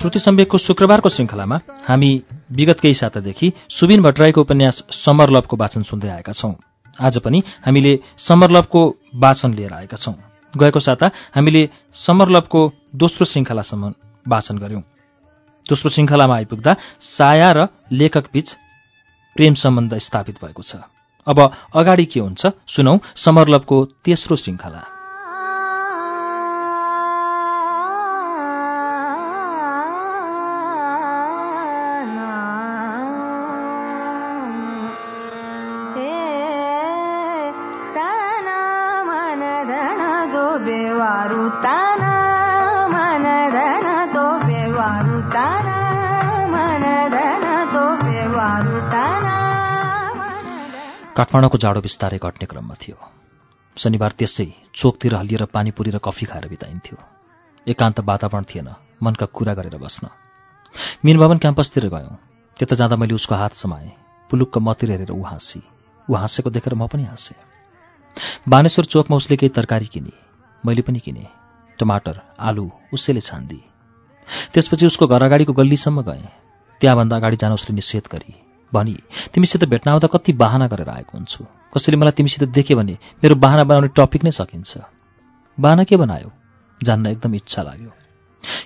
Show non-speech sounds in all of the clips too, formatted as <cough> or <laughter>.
श्रुति सम्वेकको शुक्रबारको श्रृङ्खलामा हामी विगत केही सातादेखि सुबिन भट्टराईको उपन्यास समर लभको वाचन सुन्दै आएका छौं। आज पनि हामीले समर लभको वाचन लिएर आएका छौं। गएको साता हामीले समर लभको दोस्रो श्रृङ्खलासम्म वाचन गर्यौं। दोस्रो श्रृङ्खलामा आइपुग्दा साया र लेखक बीच प्रेम सम्बन्ध स्थापित भएको छ। अब अगाडि के हुन्छ सुनौ समरलभको तेस्रो श्रृङ्खला काठमाडौँको जाडो बिस्तारै घट्ने क्रममा थियो। शनिबार त्यसै चोकतिर हल्लिएर पानीपुरी र कफी खाएर बिताइन्थ्यो। एकान्त वातावरण थिएन मनका कुरा गरेर बस्न। मिनभवन क्याम्पसतिर गयौँ। त्यता जाँदा मैले उसको हात समाएँ। पुलुक्क मतिर हेरेर ऊ हाँसी। ऊ हाँसेको देखेर म पनि हाँसेँ। बानेश्वर चोकमा उसले केही तरकारी किने। मैले पनि किने। टमाटर आलु उसैले छान्दि। त्यसपछि उसको घर अगाडिको गल्लीसम्म गएँ। त्यहाँभन्दा अगाडि जान उसले निषेध गरी भनी तिमीसित भेट्न आउँदा कति बाहना गरेर आएको हुन्छु। कसैले मलाई तिमीसित देख्यो भने मेरो बाहना बनाउने टपिक नै सकिन्छ। बाहना के बनायो? जान्न एकदम इच्छा लाग्यो।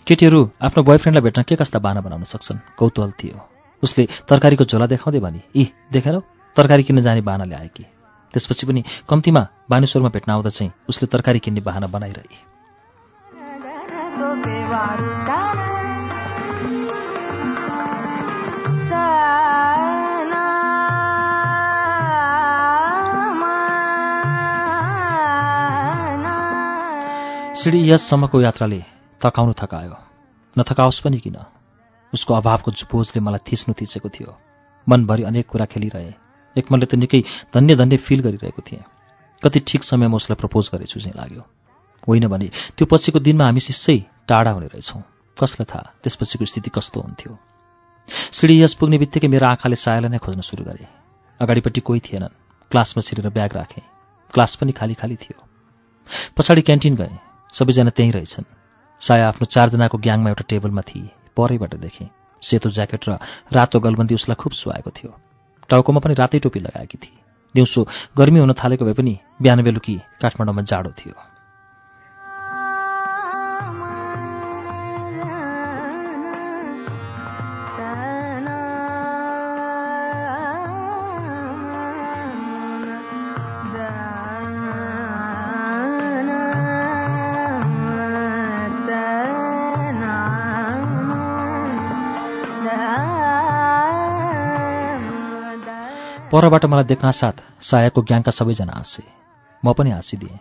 केटीहरू आफ्नो बोयफ्रेन्डलाई भेट्न के कस्ता बाहना बनाउन सक्छन्? कौतूहल थियो। उसले तरकारीको झोला देखाउँदै भने यी देखेर तरकारी किन्न जाने बाहना ल्याए कि? त्यसपछि पनि कम्तीमा बानेश्वरमा भेट्न आउँदा चाहिँ उसले तरकारी किन्ने बाहना बनाइरहे। सिडी यससम्मको यात्राले थकाउनु थकायो। नथकाओस् पनि किन? उसको अभावको बोझले मलाई थिच्नु थिचेको थियो। मनभरि अनेक कुरा खेलिरहे। एक मनले त निकै धन्य धन्य फिल गरिरहेको थिएँ। कति ठिक समयमा उसलाई प्रपोज गरेछु चाहिँ लाग्यो। होइन भने त्यो पछिको दिनमा हामी शिष्यै टाढा हुने रहेछौँ। कसलाई थाहा? त्यसपछिको स्थिति कस्तो हुन्थ्यो? सिडी यस पुग्ने बित्तिकै मेरो आँखाले सायालाई नै खोज्न सुरु गरेँ। अगाडिपट्टि कोही थिएनन्। क्लासमा छिरेर ब्याग राखेँ। क्लास पनि खाली खाली थियो। पछाडि क्यान्टिन गएँ। सबैजना त्यहीँ रहेछन्। साया आफ्नो चारजनाको ग्याङमा एउटा टेबलमा थिए। परैबाट देखेँ। सेतो ज्याकेट र रातो गलबन्दी उसलाई खुब सुहाएको थियो। टाउकोमा पनि रातै टोपी लगाएकी थिए। दिउँसो गर्मी हुन थालेको भए पनि बिहान बेलुकी काठमाडौँमा जाडो थियो। परबाट मलाई देख्न साथ सायाको ग्याङका सबैजना हाँसे म पनि हाँसिदिएँ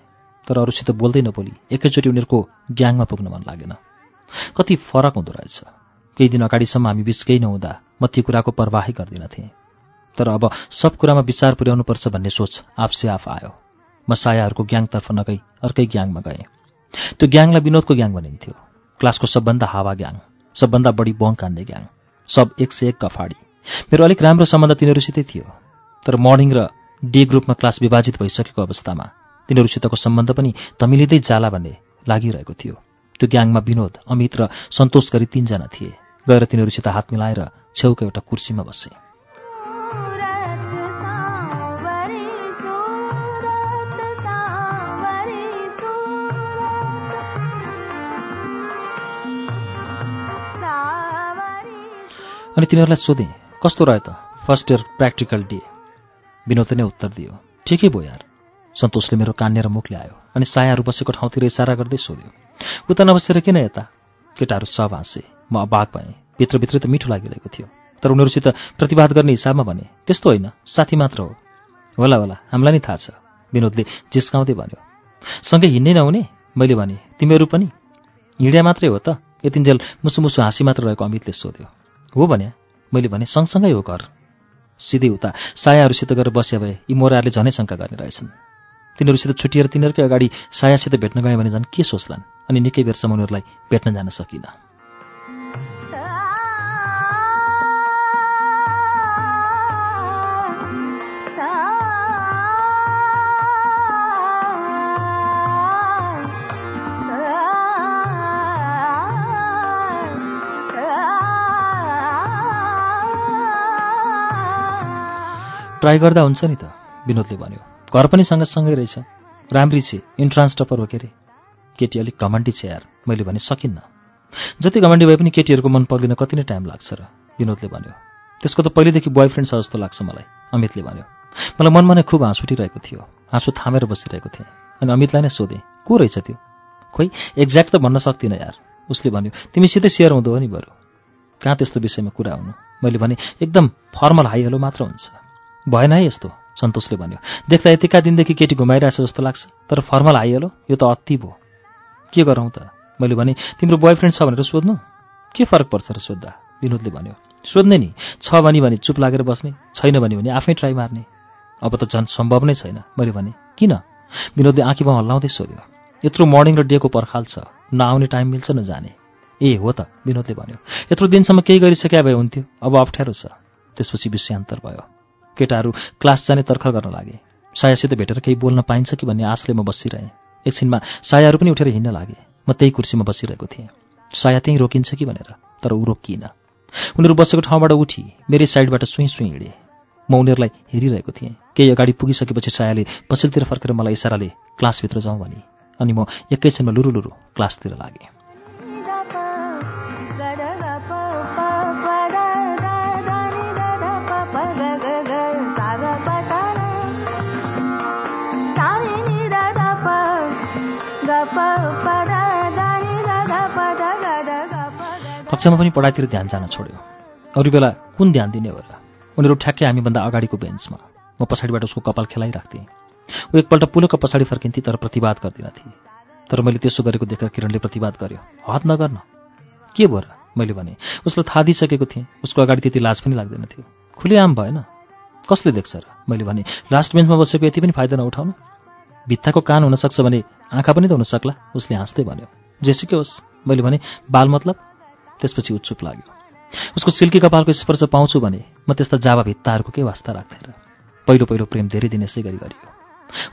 तर अरूसित बोल्दै नबोली एकैचोटि उनीहरूको ग्याङमा पुग्न मन लागेन। कति फरक हुँदो रहेछ। केही दिन अगाडिसम्म हामी बिच केही नहुँदा म त्यो कुराको प्रवाहै गर्दिनथेँ तर अब सब कुरामा विचार पुर्याउनुपर्छ भन्ने सोच आफसे आफ आयो। म सायाहरूको ग्याङतर्फ नगई अर्कै ग्याङमा गएँ। त्यो ग्याङलाई विनोदको ग्याङ भनिन्थ्यो। क्लासको सबभन्दा हावा ग्याङ सबभन्दा बढी बङ्क हान्ने ग्याङ सब एक से एक कफाडी। मेरो अलिक राम्रो सम्बन्ध तिनीहरूसितै थियो। तर मर्निङ र डे ग्रुपमा क्लास विभाजित भइसकेको अवस्थामा तिनीहरूसितको सम्बन्ध पनि तमिलिँदै जाला भन्ने लागिरहेको थियो। त्यो ग्याङमा विनोद अमित र सन्तोष गरी तीनजना थिए। गएर तिनीहरूसित हात मिलाएर छेउको एउटा कुर्सीमा बसे। अनि तिनीहरूलाई सोधेँ कस्तो रह्यो त? First year practical day. विनोदले नै उत्तर दियो ठिकै भयो यार। सन्तोषले मेरो कान्नेर मुख ल्यायो अनि सायाहरू बसेको ठाउँतिर इसारा गर्दै सोध्यो उता नबसेर किन यता? केटाहरू सब हाँसे। म अबाक भएँ। भित्रभित्र त मिठो लागिरहेको थियो। तर उनीहरूसित प्रतिवाद गर्ने हिसाबमा भने त्यस्तो होइन। साथी मात्र हो। होला होला। हामीलाई नै थाहा छ। विनोदले जिस्काउँदै भन्यो सँगै हिँड्नै नहुने? मैले भने तिमीहरू पनि? हिँड्या मात्रै हो त? यतिन्जेल मुसु मुसु हाँसी मात्र रहेको अमितले सोध्यो हो भने मैले भने सँगसँगै हो घर। सिधै उता सायाहरूसित गएर बस्या भए यी मोराहरूले झनै शङ्का गर्ने रहेछन्। तिनीहरूसित छुटिएर तिनीहरूकै अगाडि सायासित भेट्न गएँ भने झन् के सोच्लान्? अनि निकै बेरसम्म उनीहरूलाई भेट्न जान सकिनँ। ट्राई गर्दा हुन्छ नि त विनोदले भन्यो। घर पनि सँगसँगै रहेछ। राम्री छे इन्ट्रान्स टपर हो के अरे केटी अलिक घमण्डी छ यार मैले भने सकिन्न। जति घमण्डी भए पनि केटीहरूको मन पग्लिन कति नै टाइम लाग्छ र विनोदले भन्यो। त्यसको त पहिलेदेखि बोयफ्रेन्ड छ जस्तो लाग्छ मलाई अमितले भन्यो। मलाई मनमा नै खुब हाँस उठिरहेको थियो हाँसो थामेर बसिरहेको थिएँ। अनि अमितलाई नै सोधेँ को रहेछ त्यो? खोइ एक्ज्याक्ट त भन्न सक्दिनँ यार उसले भन्यो। तिमीसितै सेयर हुँदो हो नि बरु। कहाँ त्यस्तो विषयमा कुरा हुनु? मैले भने एकदम फर्मल हाई हेलो मात्र हुन्छ। भएन है यस्तो सन्तोषले भन्यो। देख्दा यतिका दिनदेखि केटी घुमाइरहेछ जस्तो लाग्छ तर फर्मल आइहाल्यो यो त अति भयो। के गरौँ त? मैले भने तिम्रो बोयफ्रेन्ड छ भनेर सोध्नु? के फरक पर्छ र सोद्धा? विनोदले भन्यो। सोध्ने नि छ भने भने चुप लागेर बस्ने छैन भने भने आफै ट्राई मार्ने। अब त झन् सम्भव नै छैन मैले भने किन? विनोदले आँखी भाउ हल्लाउँदै सोध्यो। यत्रो मर्निङ र डेको पर्खाल छ नआउने टाइम मिल्छ न जाने। ए हो त विनोदले भन्यो। यत्रो दिनसम्म केही गरिसक्या भए हुन्थ्यो अब अप्ठ्यारो छ। त्यसपछि विषयान्तर भयो। केटाहरू क्लास जाने तर्खर गर्न लागे। सायासित भेटेर केही बोल्न पाइन्छ कि भन्ने आशले म बसिरहेँ। एकछिनमा सायाहरू पनि उठेर हिँड्न लागे। म त्यही कुर्सीमा बसिरहेको थिएँ। साया त्यहीँ रोकिन्छ कि भनेर तर ऊ रोकिएन। उनीहरू बसेको ठाउँबाट उठी मेरै साइडबाट सुई सुई हिँडे। म उनीहरूलाई हेरिरहेको थिएँ। केही अगाडि पुगिसकेपछि सायाले पछिल्तिर फर्केर मलाई इसाराले क्लासभित्र जाउँ भने। अनि म एकैछिनमा लुरु लुरु क्लासतिर लागेँ। कक्षामा पनि पढाइतिर ध्यान जान छोड्यो। अरू बेला कुन ध्यान दिने होला? उनीहरू ठ्याक्कै हामीभन्दा अगाडिको बेन्चमा। म पछाडिबाट उसको कपाल खेलाइराख्थेँ। ऊ एकपल्ट पुलुक पछाडि फर्किन्थे तर प्रतिवाद गर्दिनथे तर मैले त्यसो गरेको देखेर किरणले प्रतिवाद गर्यो। हद नगर्न। के भयो र? मैले भने उसलाई थाहा दिइसकेको थिएँ। उसको अगाडि त्यति लाज पनि लाग्दैन थियो। खुलेआम भएन। कसले देख्छ र? मैले भने लास्ट बेन्चमा बसेको यति पनि फाइदा नउठाउनु। भित्ताको कान हुनसक्छ भने आँखा पनि त हुनसक्ला उसले हाँस्दै भन्यो जेसुकै होस्। मैले भने बाल मतलब? त्यसपछि उत्सुक लाग्यो। उसको सिल्की कपालको स्पर्श पाउँछु भने म त्यस्ता जावा भित्ताहरूको के वास्ता राख्थेँ र पहिलो पहिलो प्रेम धेरै दिन यसै गरी गरियो।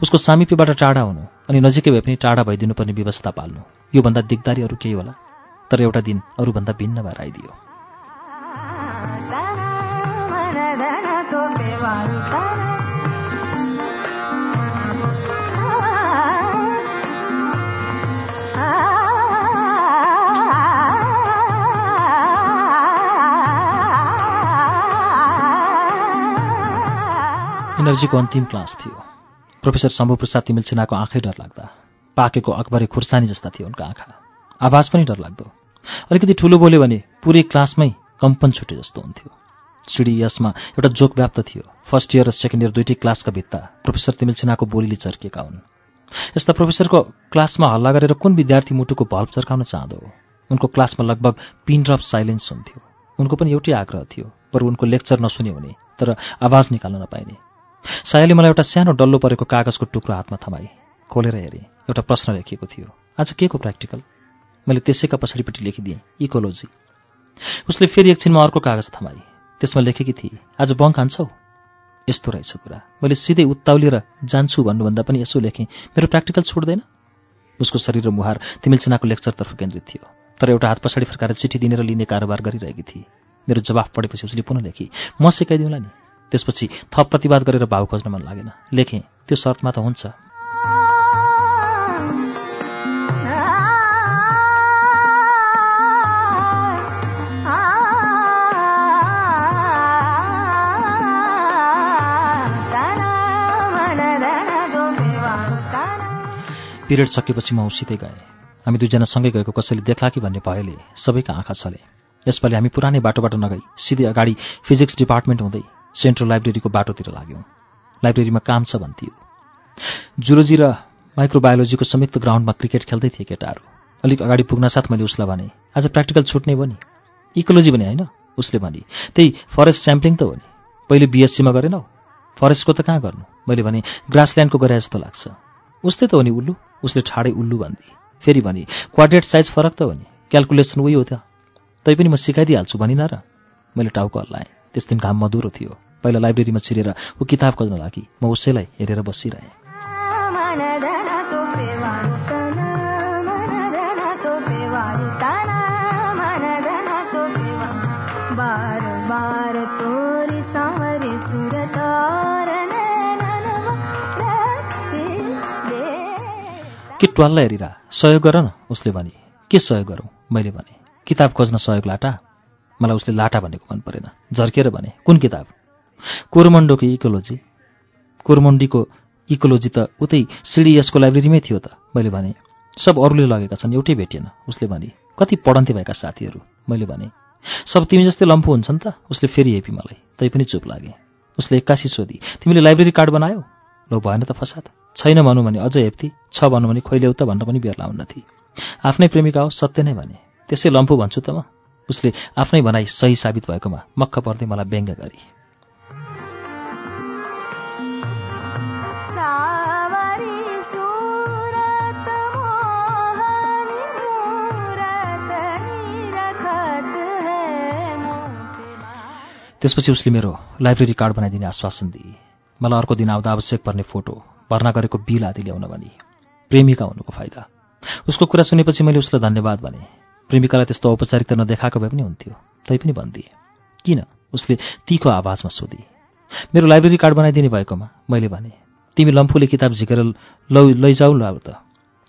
उसको सामिप्यबाट टाढा हुनु अनि नजिकै भए पनि टाढा भइदिनुपर्ने व्यवस्था पाल्नु योभन्दा दिगदारी अरू केही होला तर एउटा दिन अरूभन्दा भिन्न भएर आइदियो। इनर्जीको अन्तिम क्लास थियो। प्रोफेसर शम्भुप्रसाद तिमिल सिन्हाको आँखै डर लाग्दा पाकेको अकबरे खुर्सानी जस्ता थियो उनका आँखा। आवाज पनि डर लाग्दो अलिकति ठुलो बोल्यो भने पुरै क्लासमै कम्पन छुटे जस्तो हुन्थ्यो। सिडी यसमा एउटा जोक व्याप्त थियो। फर्स्ट इयर र सेकेन्ड इयर दुइटै क्लासका भित्ता प्रोफेसर तिमिल सिन्हाको बोलीले चर्किएका हुन्। यस्ता प्रोफेसरको क्लासमा हल्ला गरेर कुन विद्यार्थी मुटुको भल्भ चर्काउन चाहँदो? उनको क्लासमा लगभग पिन ड्रप साइलेन्स हुन्थ्यो। उनको पनि एउटै आग्रह थियो। बरु उनको लेक्चर नसुने हुने तर आवाज निकाल्न नपाइने। सायाले मलाई एउटा सानो डल्लो परेको कागजको टुक्रो हातमा थमाए। खोलेर हेरेँ। एउटा प्रश्न लेखिएको थियो। आज के को प्र्याक्टिकल मैले त्यसैका पछाडिपट्टि लेखिदिएँ। इकोलोजी उसले फेरि एकछिनमा अर्को कागज थमाए। त्यसमा लेखेकी थिए आज बङ्क हान्छौ? यस्तो रहेछ कुरा। मैले सिधै उत्ताउलिएर जान्छु भन्नुभन्दा पनि यसो लेखेँ मेरो प्र्याक्टिकल छोड्दैन? उसको शरीर र मुहार तिमिलसेनाको लेक्चरतर्फ केन्द्रित थियो। तर एउटा हात पछाडि फर्काएर चिठी दिनेर लिने कारोबार गरिरहेकी थिए। मेरो जवाफ पढेपछि उसले पुनः लेखी म सिकाइदिउँला नि। त्यसपछि थप प्रतिवाद गरेर भाउ खोज्न मन लागेन। लेखेँ त्यो शर्तमा त हुन्छ। पिरियड सकेपछि म उसितै गएँ। हामी दुईजना सँगै गएको कसैले देख्ला कि भन्ने भयले सबैका आँखा चले यसपालि हामी पुरानै बाटोबाट नगई सिधै अगाडि फिजिक्स डिपार्टमेन्ट हुँदै सेन्ट्रल लाइब्रेरीको बाटोतिर लाग्यौँ। लाइब्रेरीमा काम छ भन्थ्यो। जुलोजी र माइक्रोबायोलोजीको संयुक्त ग्राउन्डमा क्रिकेट खेल्दै थिए केटाहरू। अलिक अगाडि पुग्न साथ मैले उसलाई भने आज प्र्याक्टिकल छुट्ने भयो नि? इकोलोजी भने होइन उसले भनी त्यही फरेस्ट स्याम्पलिङ त हो नि। पहिले बिएससीमा गरेनौ फरेस्टको त कहाँ गर्नु? मैले भने ग्रासल्यान्डको गरे जस्तो लाग्छ। उस्तै त हो नि उल्लु उसले ठाडै उल्लु भनिदिए फेरि भने क्वाड्रेट साइज फरक त हो नि क्यालकुलेसन उही हो त। तैपनि म सिकाइदिइहाल्छु भनिन र। मैले टाउको हल्लाएँ। त्यस दिन घाम मधुरो थियो। पहिला लाइब्रेरीमा छिरेर ऊ किताब खोज्न लागि म उसैलाई हेरेर बसिरहेँ। के ट्वाललाई हेरिरा सहयोग गर न उसले भने। के सहयोग गरौँ? मैले भने। किताब खोज्न सहयोग लाटा। मलाई उसले लाटा भनेको मन परेन। झर्केर भने कुन किताब? कोरमण्डोको इकोलोजी। कोरमण्डीको इकोलोजी त उतै सिडिएसको लाइब्रेरीमै थियो त। मैले भने सब अरूले लगेका छन् एउटै भेटिएन। उसले भने कति पढन्थे भएका साथीहरू? मैले भने सब तिमी जस्तै लम्फू हुन्छन् त? उसले फेरि हेपी मलाई तैपनि चुप लागे। उसले एक्कासी सोधी तिमीले लाइब्रेरी कार्ड बनायो? लो भएन त फसाद। छैन भनौँ भने अझ हेप्ती। छ भनौँ भने खोइल्याउ त भन्न पनि बेर थिए आफ्नै प्रेमिका हो सत्य नै भने। त्यसै लम्फू भन्छु त म। उसले आफ्नै भनाइ सही साबित भएकोमा मक्ख पर्दै मलाई व्यङ्ग गरे। त्यसपछि उसले मेरो लाइब्रेरी कार्ड बनाइदिने आश्वासन दिए। मलाई अर्को दिन आउँदा आवश्यक पर्ने फोटो भर्ना गरेको बिल आदि ल्याउन भने प्रेमिका हुनुको फाइदा। उसको कुरा सुनेपछि मैले उसलाई धन्यवाद भने प्रेमिकालाई त्यस्तो औपचारिकता नदेखाएको भए पनि हुन्थ्यो। तैपनि भनिदिए किन? उसले तीको आवाजमा सोधी मेरो लाइब्रेरी कार्ड बनाइदिने भएकोमा मैले भने तिमी लम्फूले किताब झिकेर लौ लैजाऊ ल त।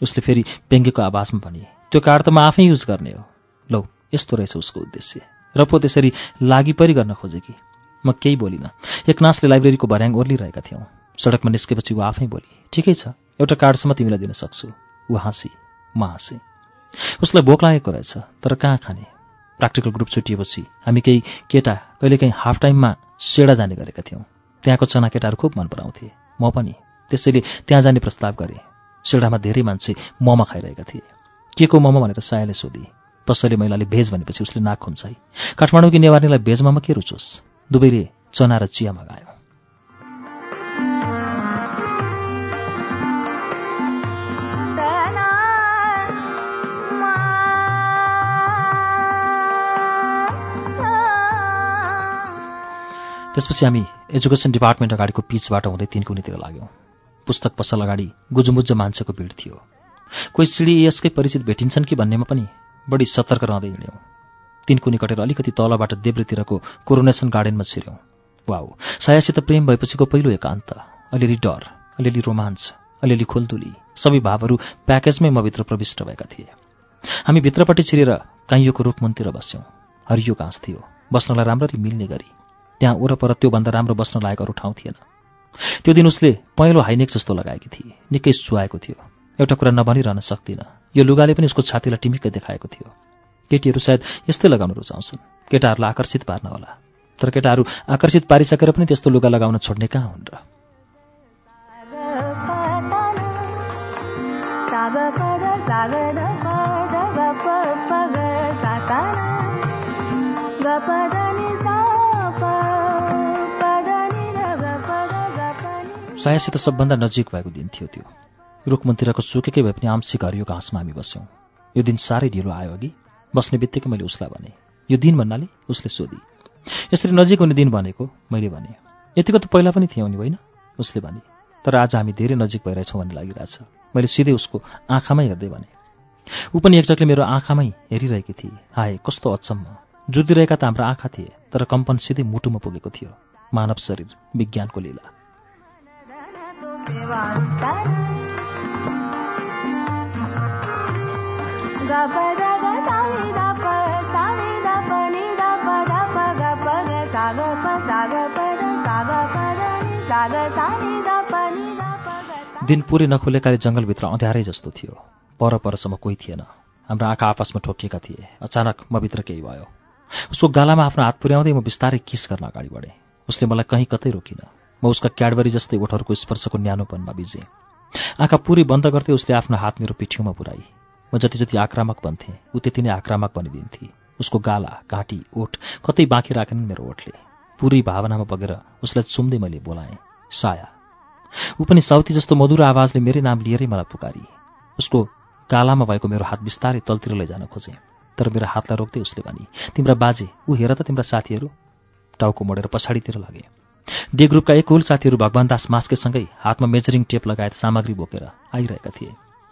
उसले फेरि व्यङ्गेको आवाजमा भने त्यो कार्ड त म आफै युज गर्ने हो। लौ यस्तो रहेछ उसको उद्देश्य। र पो त्यसरी लागि परि गर्न खोजे कि। म केही बोलिनँ। एकनासले लाइब्रेरीको भर्याङ ओर्लिरहेका थियौँ। सडकमा निस्केपछि ऊ आफै बोली ठिकै छ एउटा कार्डसम्म तिमीलाई दिन सक्छु। ऊ हाँसी म हाँसेँ। उसलाई भोक लागेको रहेछ तर कहाँ खाने? प्र्याक्टिकल ग्रुप छुटिएपछि हामी केही केटा कहिलेकाहीँ हाफ टाइममा सेडा जाने गरेका थियौँ। त्यहाँको चना केटाहरू खुब मन पराउँथे। म पनि त्यसैले त्यहाँ जाने प्रस्ताव गरेँ। सेडामा धेरै मान्छे मोमो खाइरहेका थिए। के को मोमो भनेर सायाले सोधी। पसैले महिलाले भेज भनेपछि उसले नाक खुम्चाई। काठमाडौँकी नेवारीलाई भेजमा के रुचोस्? दुवैले चना र चिया मगायो। त्यसपछि हामी एजुकेसन डिपार्टमेन्ट अगाडिको पिचबाट हुँदै तिनकुनीतिर लाग्यौँ। पुस्तक पसल अगाडि गुजुमुज्ज मान्छेको भिड थियो। कोही यसकै परिचित भेटिन्छन् कि भन्नेमा पनि बढी सतर्क रहँदै हिँड्यौँ। तिनकुनी कटेर अलिकति तलबाट देब्रेतिरको कोरोनेसन गार्डनमा छिर्यौँ। वाउ सायासित प्रेम भएपछिको पहिलो एकान्त। अलिअलि डर अलिअलि रोमाञ्च अलिअलि खुल्दुली सबै भावहरू प्याकेजमै म भित्र प्रविष्ट भएका थिए। हामी भित्रपट्टि छिरेर काइयोको रुखमुनतिर बस्यौँ। हरियो घाँस थियो। बस्नलाई राम्ररी मिल्ने गरी। त्यहाँ वरपर त्योभन्दा राम्रो बस्न लायक अरू ठाउँ थिएन। त्यो दिन उसले पहेँलो हाइनेक जस्तो लगाएकी थिए। निकै सुहाएको थियो। एउटा कुरा नभनिरहन सक्दिनँ। यो लुगाले पनि उसको छातीलाई टिमिक्कै देखाएको थियो। केटीहरू सायद यस्तै लगाउन रुचाउँछन्। केटाहरूलाई आकर्षित पार्न होला। तर केटाहरू आकर्षित पारिसकेर पनि त्यस्तो लुगा लगाउन छोड्ने कहाँ हुन् र? सायासित सबभन्दा नजिक भएको दिन थियो त्यो। रुखमन्तिरको सुकेकै भए पनि आंशिक हरियो घाँसमा हामी बस्यौँ। यो दिन साह्रै ढिलो आयो अघि। बस्ने बित्तिकै मैले उसलाई भने यो दिन भन्नाले उसले सोधी। यसरी नजिक हुने दिन भनेको मैले भने। यतिको त पहिला पनि थियौँ नि होइन? उसले भने तर आज हामी धेरै नजिक भइरहेछौँ भन्ने लागिरहेछ। मैले सिधै उसको आँखामै हेर्दै भने। ऊ पनि एकटकले मेरो आँखामै हेरिरहेकी थिए। हाए कस्तो अचम्म। जुदिरहेका त हाम्रो आँखा थिए तर कम्पन सिधै मुटुमा पुगेको थियो। मानव शरीर विज्ञानको लीला। दिन पुरै नखुलेकाले जङ्गलभित्र अँध्यारै जस्तो थियो। पर परसम्म कोही थिएन। हाम्रो आँखा आपसमा ठोकिएका थिए। अचानक म भित्र केही भयो। उसको गालामा आफ्नो हात पुर्याउँदै म बिस्तारै किस गर्न अगाडि बढेँ। उसले मलाई कहीँ कतै रोकिन। म उसका क्याडबरी जस्तै ओठहरूको स्पर्शको न्यानोपनमा बिजेँ। आँखा पुरै बन्द गर्दै उसले आफ्नो हात मेरो पिठ्यौमा पुऱ्याई। म जति जति आक्रामक बन्थेँ ऊ त्यति नै आक्रामक बनिदिन्थे। उसको गाला घाँटी ओठ कतै बाँकी राखेनन् मेरो ओठले। पुरै भावनामा बगेर उसलाई चुम्दै मैले बोलाएँ साया ऊ पनि साउथी जस्तो मधुर आवाजले मेरै नाम लिएरै मलाई पुकारी। उसको गालामा भएको मेरो हात बिस्तारै तलतिर लैजान खोजेँ। तर मेरो हातलाई रोक्दै उसले भने तिम्रा बाजे ऊ हेर त तिम्रा साथीहरू। टाउको मोडेर पछाडितिर लागे। डे ग्रुपका एक हुल साथीहरू भगवान दास मास्केसँगै हातमा मेजरिङ टेप लगायत सामग्री बोकेर आइरहेका थिए।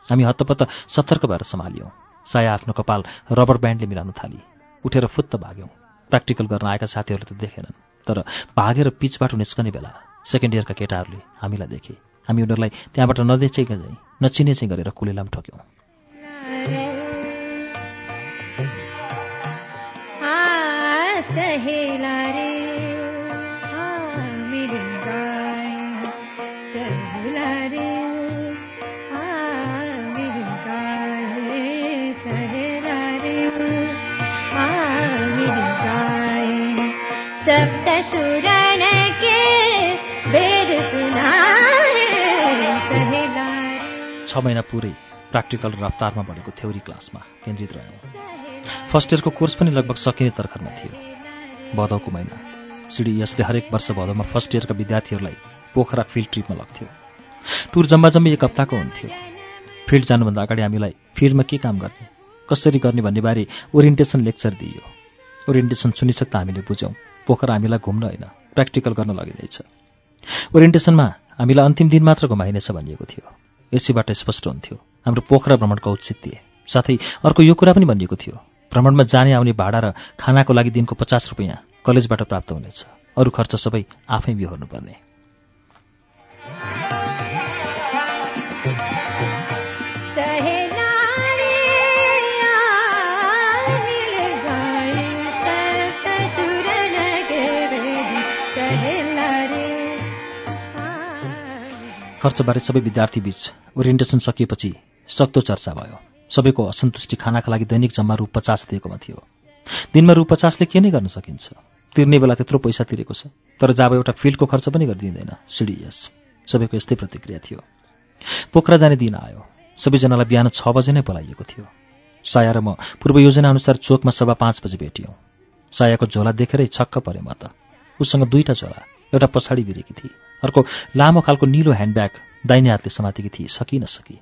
हामी हत्तपत्त सतर्क भएर सम्हाल्यौँ। साया आफ्नो कपाल रबर ब्यान्डले मिलाउन थाली। उठेर फुत्त भाग्यौँ। प्र्याक्टिकल गर्न आएका साथीहरूले त देखेनन् तर भागेर पिचबाट निस्कने बेला सेकेन्ड इयरका केटाहरूले हामीलाई देखे। हामी उनीहरूलाई त्यहाँबाट नदेचेका चाहिँ नचिने चाहिँ गरेर कुलेलाम ठोक्यौँ छ महिना पुरै प्र्याक्टिकल रफ्तारमा बढेको थ्योरी क्लासमा केन्द्रित रह्यौँ फर्स्ट इयरको कोर्स पनि लगभग सकिने तर्खरमा थियो। भदौको महिना। सिडिएसले हरेक वर्ष भदौमा फर्स्ट इयरका विद्यार्थीहरूलाई पोखरा फिल्ड ट्रिपमा लग्थ्यो। टुर जम्मा जम्मी एक हप्ताको हुन्थ्यो। फिल्ड जानुभन्दा अगाडि हामीलाई फिल्डमा के काम गर्ने? कसरी गर्ने भन्ने बारे ओरिएन्टेसन लेक्चर दिइयो। ओरिएन्टेसन सुनिसक्दा हामीले बुझ्यौँ। पोखरा हामीलाई घुम्न होइन प्र्याक्टिकल गर्न लगिँदैछ ओरिएन्टेसनमा हामीलाई अन्तिम दिन मात्र घुमाइनेछ भनिएको थियो। यसैबाट स्पष्ट हुन्थ्यो हाम्रो पोखरा भ्रमणको औचित्य। साथै अर्को यो कुरा पनि भनिएको थियो भ्रमणमा जाने आउने भाडा र खानाको लागि दिनको पचास रुपियाँ कलेजबाट प्राप्त हुनेछ। अरू खर्च सबै आफै बिहोर्नुपर्ने। खर्चबारे सबै विद्यार्थी बीच ओरिएन्टेसन सकिएपछि सक्दो चर्चा भयो। सबैको असन्तुष्टि खानाका लागि दैनिक जम्मा रु पचास दिएकोमा थियो। दिनमा रु पचासले के नै गर्न सकिन्छ? तिर्ने बेला त्यत्रो पैसा तिरेको छ तर जब एउटा फिल्डको खर्च पनि गरिदिँदैन सिडिएस सबैको यस्तै प्रतिक्रिया थियो। पोखरा जाने दिन आयो। सबैजनालाई बिहान छ बजे नै बोलाइएको थियो। साया र म पूर्व योजना अनुसार चोकमा सभा पाँच बजे भेटियौँ। सायाको झोला देखेरै छक्क परे म त। उसँग दुईटा झोला। एउटा पछाडि बिरेकी थिए। अर्को लामो खालको निलो ह्यान्डब्याग दाहिने हातले समातेकी थिए। सकि नसकी।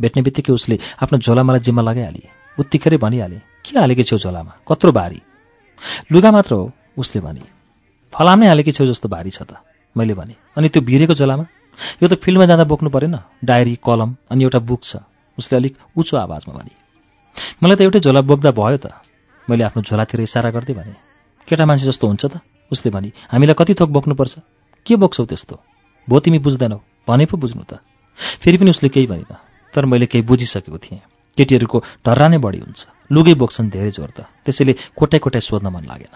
भेट्ने बित्तिकै उसले आफ्नो झोला मलाई जिम्मा लगाइहाले। उत्तिखेरै भनिहाले के हालेकी छेउ झोलामा? कत्रो भारी। लुगा मात्र हो उसले भने। फलाम नै हालेकी छेउ जस्तो भारी छ त मैले भने। अनि त्यो भिरेको झोलामा? यो त फिल्डमा जाँदा बोक्नु परेन। डायरी कलम अनि एउटा बुक छ। उसले अलिक उचो आवाजमा भने। मलाई त एउटै झोला बोक्दा भयो त मैले आफ्नो झोलातिर इसारा गर्दै भने। केटा मान्छे जस्तो हुन्छ त? उसले भने हामीलाई कति थोक बोक्नुपर्छ? के बोक्छौ त्यस्तो? भो तिमी बुझ्दैनौ। भने पो बुझ्नु त। फेरि पनि उसले केही भनेन तर मैले केही बुझिसकेको थिएँ। केटीहरूको ढर्रा नै बढी हुन्छ। लुगै बोक्छन् धेरै जोर त। त्यसैले कोटाइ कोटाइ सोध्न मन लागेन।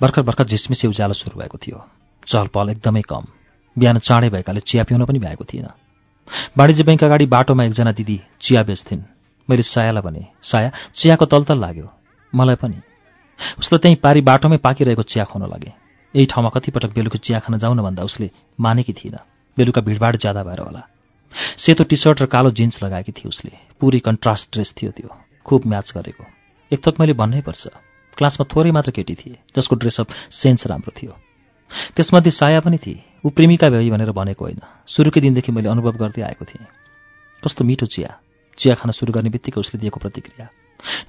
भर्खर भर्खर झिसमिसी उज्यालो सुरु भएको थियो। चहल पहल एकदमै कम। बिहान चाँडै भएकाले चिया पिउन पनि भ्याएको थिएन। वाणिज्य बैङ्क अगाडि बाटोमा एकजना दिदी चिया बेच्थिन्। मैले सायालाई भने साया चियाको तलतल लाग्यो। मलाई पनि। उसलाई त्यहीँ पारी बाटोमै पाकिरहेको चिया खुवाउन लागे। यही ठाउँमा कतिपटक बेलुका चिया खान जाउन भन्दा उसले मानेकी थिएन। बेलुका भिडभाड ज्यादा भएर होला। सेतो टी सर्ट र कालो जिन्स लगाएकी थिए उसले। पुरै कन्ट्रास्ट ड्रेस थियो त्यो। खुब म्याच गरेको। एकथोक मैले भन्नै पर्छ। क्लासमा थोरै मात्र केटी थिए जसको ड्रेसअप सेन्स राम्रो थियो। त्यसमध्ये साया पनि थिए। ऊ प्रेमिका भई भनेर भनेको होइन। सुरुकै दिनदेखि मैले अनुभव गर्दै आएको थिएँ। कस्तो मिठो चिया। चिया खान सुरु गर्ने बित्तिकै उसले दिएको प्रतिक्रिया।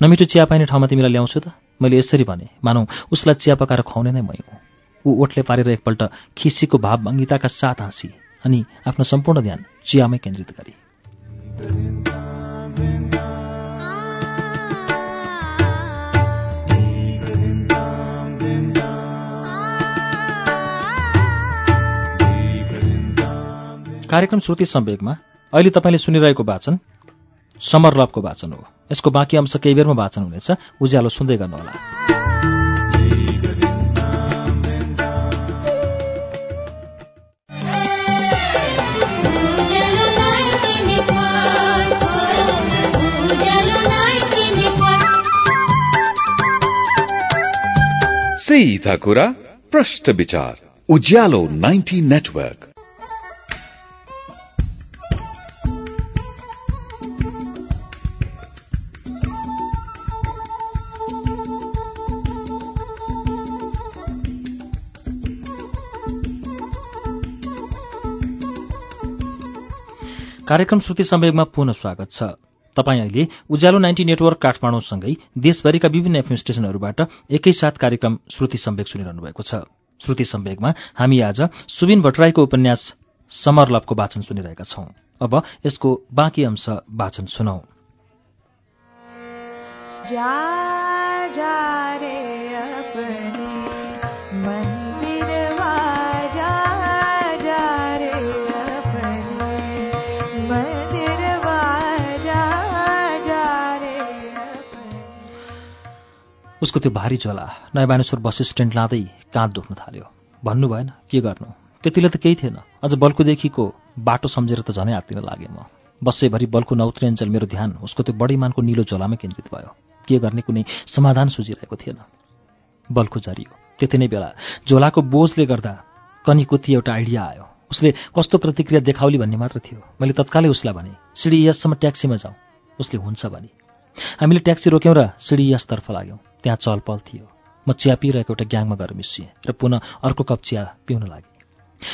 नमिठो चिया पाइने ठाउँमा तिमीलाई ल्याउँछु त? मैले यसरी भने मानौ उसलाई चिया पकाएर खुवाउने नै मै ऊ ओठले पारेर एकपल्ट खिसीको भाव भङ्गिताका साथ हाँसी अनि आफ्नो सम्पूर्ण ध्यान चियामै केन्द्रित गरी। कार्यक्रम श्रुति सम्वेकमा अहिले तपाईँले सुनिरहेको वाचन समर लभको वाचन हो। यसको बाँकी अंश केही बेरमा वाचन हुनेछ। उज्यालो सुन्दै गर्नुहोला। सीधा कुरा प्रश्न विचार। Ujyalo ninety network. कार्यक्रम श्रुति सम्वेगमा पुनः स्वागत छ। तपाईँ अहिले उज्यालो नाइन्टी नेटवर्क काठमाडौँसँगै देशभरिका विभिन्न एफएम स्टेशनहरूबाट एकैसाथ कार्यक्रम श्रुति सम्वेग सुनिरहनु भएको छ। श्रुति सम्वेगमा हामी आज सुबिन भट्टराईको उपन्यास समरलभको वाचन सुनिरहेका छौं। अब यसको बाँकी अंश वाचन सुनौ। जा जा उसको त्यो भारी झोला नयाँ बानेश्वर बस स्ट्यान्ड लाँदै काँध दुख्न थाल्यो। भन्नु भएन के गर्नु? त्यतिले त केही थिएन। अझ बल्कुदेखिको बाटो सम्झेर त झनै हात्तिन लागेँ म। बस्सैभरि बल्कु नौत्रियञ्चल मेरो ध्यान उसको त्यो बढी मानको निलो झोलामै केन्द्रित भयो। के गर्ने कुनै समाधान सुझिरहेको थिएन। बल्कु झरियो। त्यति नै बेला झोलाको बोझले गर्दा कनीको ती एउटा आइडिया आयो। उसले कस्तो प्रतिक्रिया देखाउली भन्ने मात्र थियो। मैले तत्कालै उसलाई भने सिडी यससम्म ट्याक्सीमा जाउँ उसले हुन्छ भने। हामीले ट्याक्सी रोक्यौँ र सिडी यसतर्फ लाग्यौँ। त्यहाँ चलपल थियो। म चिया पिइरहेको एउटा ग्याङमा गएर मिसिएँ र पुनः अर्को कप चिया पिउन लागेँ।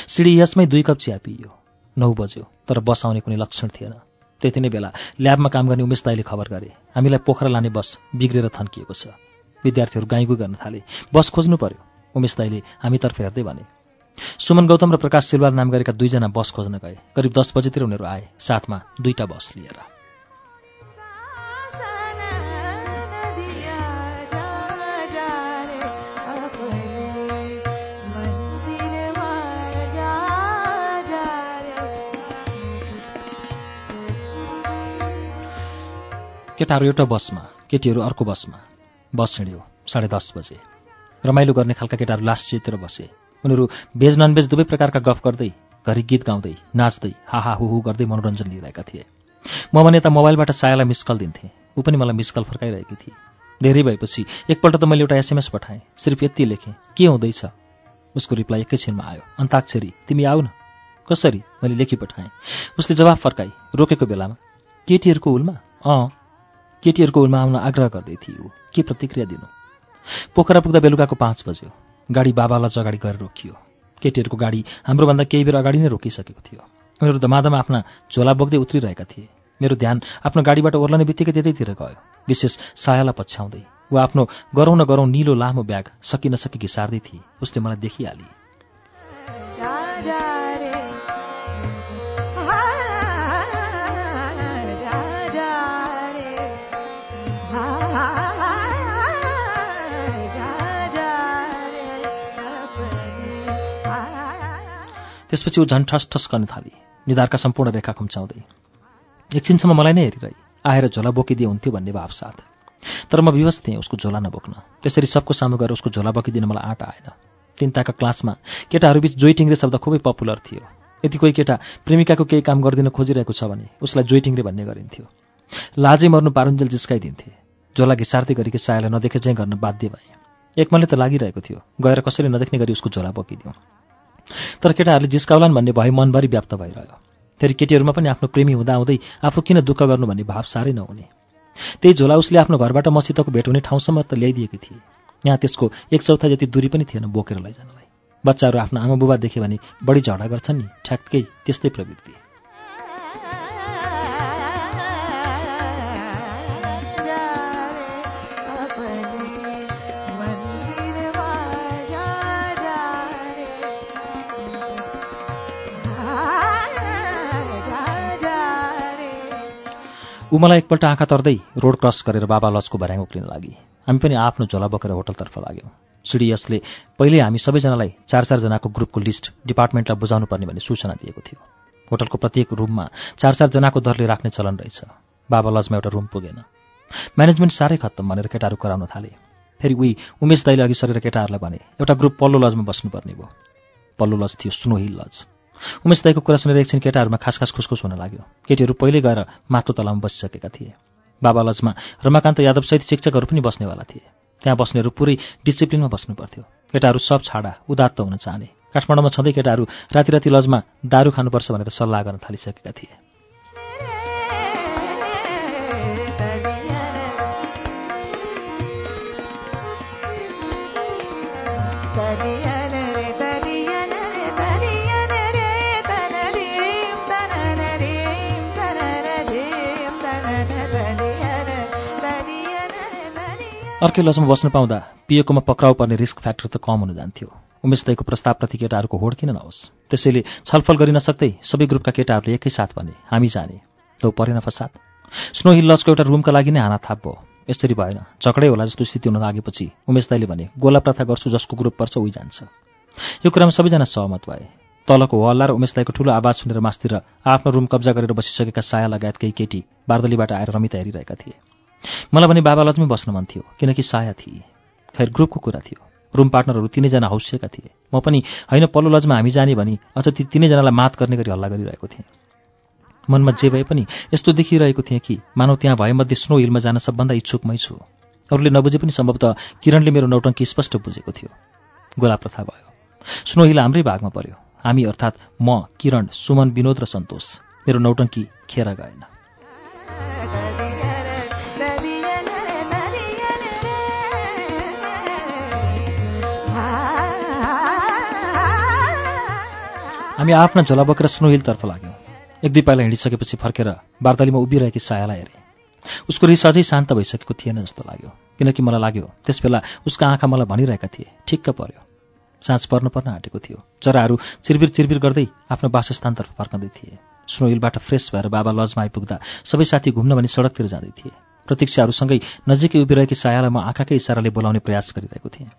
सिडी यसमै दुई कप चिया पिइयो। नौ बज्यो तर बस आउने कुनै लक्षण थिएन। त्यति नै बेला ल्याबमा काम गर्ने उमेश दाईले खबर गरे हामीलाई पोखरा लाने बस बिग्रेर थन्किएको छ। विद्यार्थीहरू गाईगु गर्न थाले। बस खोज्नु पर्यो। उमेश दाईले हामीतर्फ हेर्दै भने सुमन गौतम र प्रकाश सिलवाल नाम गरेका दुईजना बस खोज्न गए। करिब दस बजेतिर उनीहरू आए। साथमा दुईटा बस लिएर। केटाहरू एउटा बसमा केटीहरू अर्को बसमा। बस हिँड्यो साढे दस बजे। रमाइलो गर्ने खालका केटाहरू लास्ट सिटतिर बसे। उनीहरू भेज ननभेज दुवै प्रकारका गफ गर्दै घरि गीत गाउँदै नाच्दै हाहा हुहु गर्दै मनोरञ्जन लिइरहेका थिए। म भने यता मोबाइलबाट सायालाई मिस कल दिन्थेँ। ऊ पनि मलाई मिस कल फर्काइरहेकी थिए। धेरै भएपछि एकपल्ट त मैले एउटा एसएमएस पठाएँ। सिर्फ यति लेखेँ के हुँदैछ? उसको रिप्लाई एकैछिनमा आयो अन्ताक्षरी तिमी आऊ न। कसरी? मैले लेखी पठाएँ। उसले जवाफ फर्काई रोकेको बेलामा केटीहरूको हुलमा? अँ केटीहरूको हुलमा आउन आग्रह गर्दै ऊ के प्रतिक्रिया दिनु? पोखरा पुग्दा बेलुकाको पाँच बज्यो। गाडी बाबालाई अगाडि गएर रोकियो। केटीहरूको गाडी हाम्रोभन्दा केही बेर अगाडि नै रोकिसकेको थियो। उनीहरू धमाधमा आफ्ना झोला बोक्दै उत्रिरहेका थिए। मेरो ध्यान आफ्नो गाडीबाट ओर्लने बित्तिकै त्यतैतिर गयो। विशेष सायालाई पछ्याउँदै। ऊ आफ्नो गरौँ न गरौँ निलो लामो ब्याग सकि नसकी घिसार्दै थिए। उसले मलाई देखिहाली। त्यसपछि ऊ झन् ठस ठस गर्न थाली। निधारका सम्पूर्ण रेखा खुम्चाउँदै एकछिनसम्म मलाई नै हेरिरहे आएर झोला बोकिदिए हुन्थ्यो भन्ने भाव साथ तर म विवश थिएँ उसको झोला नबोक्न। त्यसरी सबको सामु गएर उसको झोला बोकिदिन मलाई आँट आएन। तिनताका क्लासमा केटाहरूबीच जोइटिङ्रे शब्द खुबै पपुलर थियो। यदि कोही केटा प्रेमिकाको केही काम गरिदिन खोजिरहेको छ भने उसलाई जोइटिङ्रे भन्ने गरिन्थ्यो। लाजै मर्नु पारुन्जेल जिस्काइदिन्थे। झोला घिसार्दै गरेकी सायालाई नदेखे चाहिँ गर्न बाध्य भए। एक मनले त लागिरहेको थियो गएर कसैले नदेख्ने गरी उसको झोला बोकिदिउँ। तर केटाहरूले जिस्काउलान् भन्ने भए मनभरि व्याप्त भइरह्यो। फेरि केटीहरूमा पनि आफ्नो प्रेमी हुँदाहुँदै आफू किन दुःख गर्नु भन्ने भाव साह्रै नहुने। त्यही झोला उसले आफ्नो घरबाट मसितको भेट हुने ठाउँसम्म त ल्याइदिएकी थिए। यहाँ त्यसको एक चौथा जति दूरी पनि थिएन बोकेर लैजानलाई। बच्चाहरू आफ्नो आमा बुबा देखे भने बढी झगडा गर्छन् नि ठ्याक्कै त्यस्तै प्रवृत्ति। ऊ मलाई एकपल्ट आँखा तर्दै रोड क्रस गरेर बाबा लजको भर्याङ उक्लिन लागि। हामी पनि आफ्नो झोला बोकेर होटलतर्फ लाग्यौँ। सिडिएसले पहिले हामी सबैजनालाई चार चारजनाको ग्रुपको लिस्ट डिपार्टमेन्टलाई बुझाउनु पर्ने भन्ने सूचना दिएको थियो। होटलको प्रत्येक रुममा चार चारजनाको दरले राख्ने चलन रहेछ। बाबा लजमा एउटा रुम पुगेन। म्यानेजमेन्ट साह्रै खत्तम भनेर केटाहरू कराउन थाले। फेरि उही उमेश दाइले अघि सरेर केटाहरूलाई भने एउटा ग्रुप पल्लो लजमा बस्नुपर्ने भयो। पल्लो लज थियो स्नोहिल लज। उमेश दाईको कुरा सुनेर एकछिन केटाहरूमा खास खास खुसखुस हुन लाग्यो। केटीहरू पहिल्यै गएर माथि तलामा बसिसकेका थिए। बाबा लजमा रमाकान्त यादवसहित शिक्षकहरू पनि बस्नेवाला थिए। त्यहाँ बस्नेहरू पुरै डिसिप्लिनमा बस्नु पर्थ्यो केटाहरू सब छाडा उदात्त हुन चाहने। काठमाडौँमा छँदै केटाहरू राति राति लजमा दारू खानुपर्छ भनेर सल्लाह गर्न थालिसकेका थिए। अर्कै लजमा बस्न पाउँदा पिएकोमा पक्राउ पर्ने रिस्क फ्याक्टर त कम हुन जान्थ्यो। उमेश दाईको प्रस्तावप्रति केटाहरूको होड किन नहोस्? त्यसैले छलफल गरिन सक्दै सबै ग्रुपका केटाहरूले एकै साथ भने हामी जाने। तँ परेन फसाद। स्नो हिल लजको एउटा रुमका लागि नै हाना भयो यसरी भएन। झगडै होला जस्तो स्थिति हुन लागेपछि उमेश दाईले भने गोला प्रथा गर्छु जसको ग्रुप पर्छ उही जान्छ। यो कुरामा सबैजना सहमत भए। तलको हल्ला र उमेश दाईको ठुलो आवाज सुनेर मास्तिर आफ्नो रुम कब्जा गरेर बसिसकेका साया लगायत केही केटी बार्दलीबाट आएर रमिता हेरिरहेका थिए। मलाई भने बाबा लजमै बस्न मन थियो किनकि साया थिए। खैर ग्रुपको कुरा थियो। रुम पार्टनरहरू तिनैजना हौसिएका थिए। म पनि होइन पल्लो लजमा हामी जाने भनी अझ ती तिनैजनालाई मात गर्ने गरी हल्ला गरिरहेको थिएँ। मनमा जे भए पनि यस्तो देखिरहेको थिएँ कि मानव त्यहाँ भएमध्ये स्नो हिलमा जान सबभन्दा इच्छुकमै छु। अरूले नबुझे पनि सम्भवतः किरणले मेरो नौटङ्की स्पष्ट बुझेको थियो। गोला प्रथा भयो। स्नो हिल हाम्रै भागमा पर्यो। हामी अर्थात् म किरण सुमन विनोद र सन्तोष। मेरो नौटङ्की खेर गएन। हामी आफ्ना झोला बोकेर स्नो हिलतर्फ लाग्यौँ। एक दुई पाइला हिँडिसकेपछि फर्केर बार्दलीमा उभिरहेकी सायालाई हेरेँ। उसको रिस अझै शान्त भइसकेको थिएन जस्तो लाग्यो किनकि मलाई लाग्यो त्यसबेला उसका आँखा मलाई भनिरहेका थिए ठिक्क पर्यो। साँझ पर्न पर्न आँटेको थियो। चराहरू चिरबिर चिरबिर गर्दै आफ्नो वासस्थानतर्फ फर्कँदै थिए। स्नो हिलबाट फ्रेस भएर बाबा लजमा आइपुग्दा सबै साथी घुम्न भनी सडकतिर जाँदै थिए। प्रतीक्षाहरूसँगै नजिकै उभिरहेकी सायालाई म आँखाकै इसाराले बोलाउने प्रयास गरिरहेको थिएँ।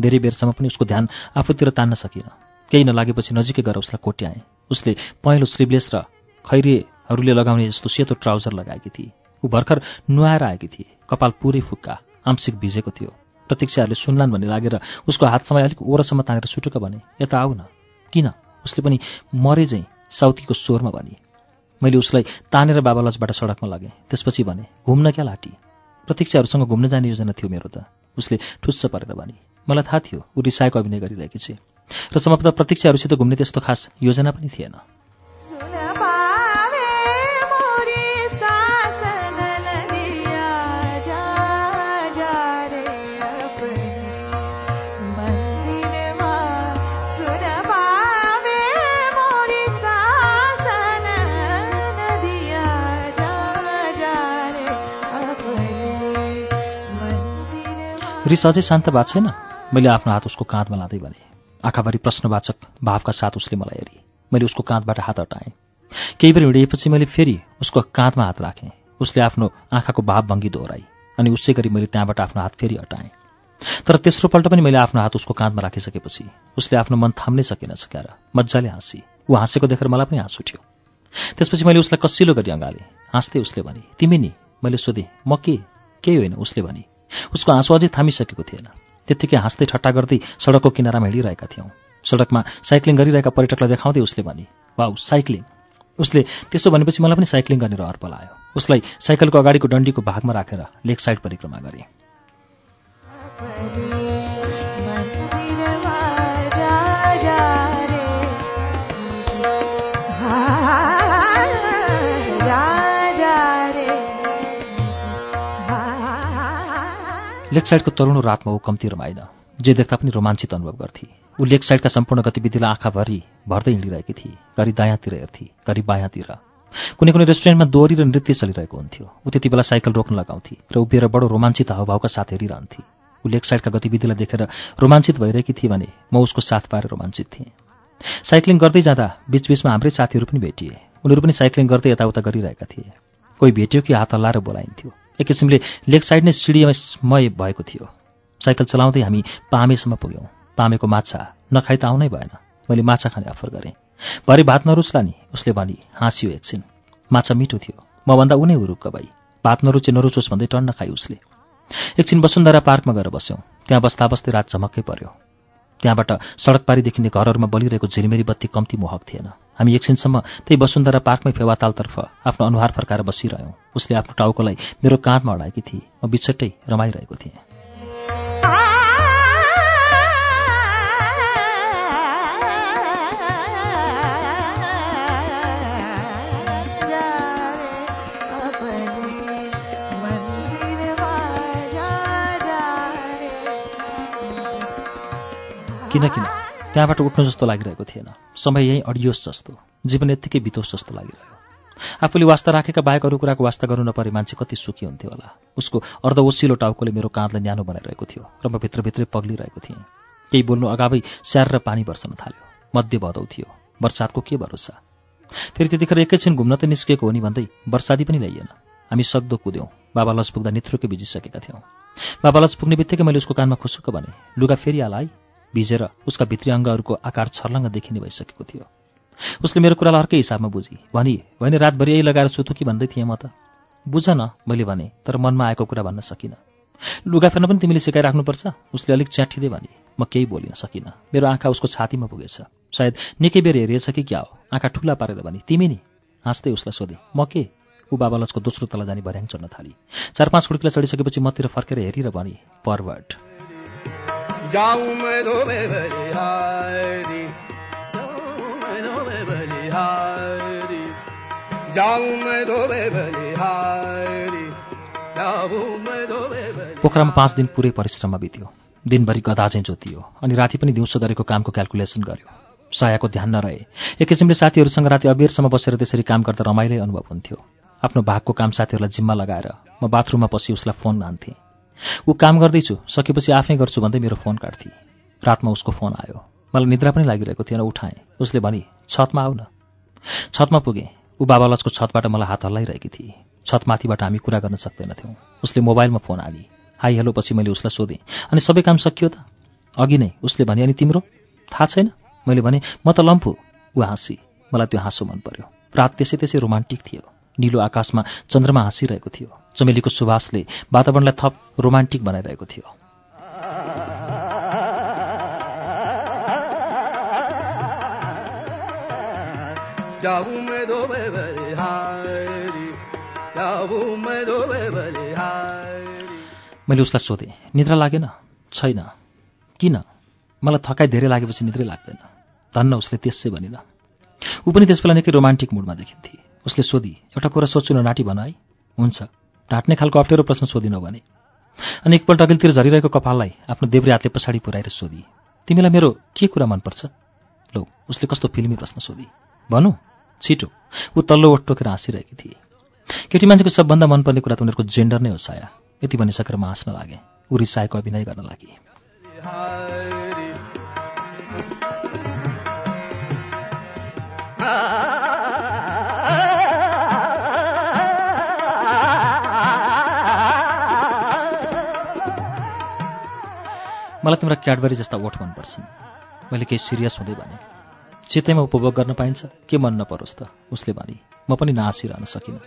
धेरै बेरसम्म पनि उसको ध्यान आफूतिर तान्न सकिनँ केही नलागेपछि नजिकै गएर उसलाई कोट्याएँ। उसले पहेँलो स्लिभलेस र खैरेहरूले लगाउने जस्तो सेतो ट्राउजर लगाएकी थिए। ऊ भर्खर नुहाएर आएकी थिए। कपाल पुरै फुक्का आंशिक भिजेको थियो। प्रतीक्षाहरूले सुन्लान् भन्ने लागेर उसको हातसम्म अलिक ओरसम्म तानेर सुटुक भने यता आऊ न। किन? उसले पनि मरे झैँ साउथीको स्वरमा भने। मैले उसलाई तानेर बाबालजबाट सडकमा लगेँ। त्यसपछि भने घुम्न क्या लाटी प्रतीक्षाहरूसँग घुम्न जाने योजना थियो मेरो त। उसले ठुस्स परेर भने मलाई थाहा थियो ऊ रिसाएको अभिनय गरिरहेकी छे। र सम्भवतः प्रतीक्षाहरूसित घुम्ने त्यस्तो खास योजना पनि थिएन। रिस अझै शान्त भएको छैन? मैले आफ्नो हात उसको काँधमा लाँदै भने। आँखाभरि प्रश्नवाचक भावका साथ उसले मलाई हेरी। मैले उसको काँधबाट हात हटाएँ। केही बेर हिँडिएपछि मैले फेरि उसको काँधमा हात राखेँ। उसले आफ्नो आँखाको भावभङ्गी दोहोऱ्याई अनि उसै गरी मैले त्यहाँबाट आफ्नो हात फेरि हटाएँ। तर तेस्रोपल्ट पनि मैले आफ्नो हात उसको काँधमा राखिसकेपछि उसले आफ्नो मन थाम्नै सकेन सकेर मजाले हाँसी। ऊ हाँसेको देखेर मलाई पनि हाँस उठ्यो। त्यसपछि मैले उसलाई कसिलो गरी अँगालेँ। हाँस्दै उसले भने तिमी नि? मैले सोधेँ म के? केही होइन? उसले भने उसको आँसु अझै थामिसकेको थिएन। त्यत्तिकै हाँस्दै ठट्टा गर्दै सडकको किनारामा हिँडिरहेका थियौँ। सडकमा साइक्लिङ गरिरहेका पर्यटकलाई देखाउँदै उसले भने वाउ साइक्लिङ। उसले त्यसो भनेपछि मलाई पनि साइक्लिङ गर्ने रहर पलायो। उसलाई साइकलको अगाडिको डन्डीको भागमा राखेर लेक साइड परिक्रमा गरेँ। लेक साइडको तरुणो रातमा ऊ कम्ती रमाइन जे देख्दा पनि रोमाञ्चित अनुभव गर्थे। ऊ लेक साइडका सम्पूर्ण गतिविधिलाई आँखाभरि भर्दै हिँडिरहेकी थिए। घरि दायाँतिर हेर्थे घरि बायाँतिर। कुनै कुनै रेस्टुरेन्टमा दोहोरी र नृत्य चलिरहेको हुन्थ्यो। ऊ त्यति बेला साइकल रोक्न लगाउँथे र उभिएर बडो रोमाञ्चित हावभावका साथ हेरिरहन्थे। ऊ लेक साइडका गतिविधिलाई देखेर रोमाञ्चित भइरहेकी थिए भने म उसको साथ पाएर रोमाञ्चित थिएँ। साइक्लिङ गर्दै जाँदा बीचबीचमा हाम्रै साथीहरू पनि भेटिए। उनीहरू पनि साइक्लिङ गर्दै यताउता गरिरहेका थिए। कोही भेट्यो कि हात हल्लाएर बोलाइन्थ्यो। एक किसिमले लेक साइड नै सिँढीमय भएको थियो। साइकल चलाउँदै हामी पामेसम्म पुग्यौँ। पामेको माछा नखाइ त आउनै भएन। मैले माछा खाने अफर गरेँ। भरे भात नरुच्ला नि उसले भनी हाँसियो एकछिन। माछा मिठो थियो। मभन्दा उनै उरुक्क भई भात नरुचे नरुचोस् भन्दै टन्न खाइ उसले। एकछिन वसुन्धरा पार्कमा गएर बस्यौँ। त्यहाँ बस्दा बस्दै रात झमक्कै पर्यो। त्यहाँबाट सडक पारी देखिने घरहरूमा बलिरहेको झिलिमेरी बत्ती कम्ती मोहक थिएन। हामी एकछिनसम्म त्यही वसुन्धरा पार्कमै फेवातालतर्फ आफ्नो अनुहार फर्काएर बसिरह्यौँ। उसले आफ्नो टाउकोलाई मेरो काँधमा अडाएकी थिए। म बिछट्टै रमाइरहेको थिएँ। किन त्यहाँबाट उठ्नु जस्तो लागिरहेको थिएन। समय यहीँ अडियोस् जस्तो। जीवन यत्तिकै बितोस् जस्तो लागिरह्यो। आफूले वास्ता राखेका बाहेक अरू कुराको वास्ता गर्नु नपरे मान्छे कति सुखी हुन्थ्यो होला। उसको अर्ध ओसिलो टाउकोले मेरो काँधलाई न्यानो बनाइरहेको थियो। र म भित्रभित्रै पग्लिरहेको थिएँ। केही बोल्नु अगावै स्याहार र पानी वर्षन थाल्यो। मध्य भदौ थियो। बर्सातको के भरोसा? फेरि त्यतिखेर एकैछिन घुम्न त निस्किएको हो नि भन्दै बर्सादी पनि ल्याइएन। हामी सक्दो कुद्यौँ। बाबा लज पुग्दा नित्रुकै भिजिसकेका थियौँ। बाबा लज पुग्ने बित्तिकै मैले उसको कानमा खुसुक्क भने लुगा फेरि आला है? भिजेर उसका भित्री अङ्गहरूको आकार छर्लङ्ग देखिने भइसकेको थियो। उसले मेरो कुरालाई अर्कै हिसाबमा बुझी। भनी भने रातभरि यही लगाएर सुतु कि भन्दै थिएँ म त? बुझ न मैले भने तर मनमा आएको कुरा भन्न सकिनँ। लुगा फेर्न पनि तिमीले सिकाइराख्नुपर्छ। उसले अलिक च्याठिँदै भने म केही बोलिन सकिनँ। मेरो आँखा उसको छातीमा पुगेछ। सायद निकै बेर हेरिएछ कि क्या हो? आँखा ठुला पारेर भने तिमी नि? हाँस्दै उसलाई सोधेँ म के? ऊ बाबालजको दोस्रो तला जाने भर्याङ चढ्न थाली। चार पाँच खुड्कीलाई चढिसकेपछि मतिर फर्केर हेरेर भने परवर्ड बलिहारी पोखरामा पाँच दिन पुरै परिश्रममा बित्यो। दिनभरि गदा चाहिँ जोतियो अनि राति पनि दिउँसो गरेको कामको क्यालकुलेसन गर्यो। सायाको ध्यान नरहे। एक किसिमले साथीहरूसँग राति अबेरसम्म बसेर त्यसरी काम गर्दा रमाइलै अनुभव हुन्थ्यो। आफ्नो भागको काम साथीहरूलाई जिम्मा लगाएर म बाथरुममा पछि उसलाई फोन हान्थेँ ऊ काम गर्दैछु सकेपछि आफै गर्छु भन्दै मेरो फोन काट्थे। रातमा उसको फोन आयो। मलाई निद्रा पनि लागिरहेको थिएन उठाएँ। उसले भनी छतमा आऊ न। छतमा पुगेँ। ऊ बाबालजको छतबाट मलाई हात हल्लाइरहेकी थिए। छतमाथिबाट हामी कुरा गर्न सक्दैनथ्यौँ। उसले मोबाइलमा फोन हाली। हाई हेलो पछि मैले उसलाई सोधेँ अनि सबै काम सकियो त? अघि नै उसले भने अनि तिम्रो? थाहा छैन। मैले भने म त लम्फु। ऊ हाँसी। मलाई त्यो हाँसो मन पर्यो। रात त्यसै त्यसै रोमान्टिक थियो। निलो आकाशमा चन्द्रमा हाँसिरहेको थियो। चमेलीको सुवासले वातावरणलाई थप रोमान्टिक बनाइरहेको थियो। जाऊं मैं धोबे बलिहारी मैले उसलाई सोधेँ निद्रा लागेन? छैन। किन? मलाई थकाइ धेरै लागेपछि निद्रै लाग्दैन। धन्न उसले त्यसै भनिन। ऊ पनि त्यसबेला निकै रोमान्टिक मुडमा देखिन्थे। उसले सोधी एउटा कुरा सोध्छु न नाटी भन है? हुन्छ। ढाँट्ने खालको अप्ठ्यारो प्रश्न सोधिनौ भने। अनि एकपल्ट अघिल्तिर झरिरहेको कपाललाई आफ्नो देब्रे हातले पछाडि पुऱ्याएर सोधी तिमीलाई मेरो के कुरा मनपर्छ? लो उसले कस्तो फिल्मी प्रश्न सोधी। भनौँ। छिटो। ऊ तल्लो ओठ टोकेर हाँसिरहेकी थिए। केटी मान्छेको सबभन्दा मनपर्ने कुरा त उनीहरूको जेन्डर नै हो साया। यति भनिसकेर म हाँस्न लागेँ। ऊ रिसाएको अभिनय गर्न लागि। मलाई तिम्रो क्याडबरी जस्ता ओठ मनपर्छन् मैले केही सिरियस हुँदै भने चितैमा उपभोग गर्न पाइन्छ। के मन नपरोस् त? उसले भने म पनि नहाँसिरहन सकिनँ।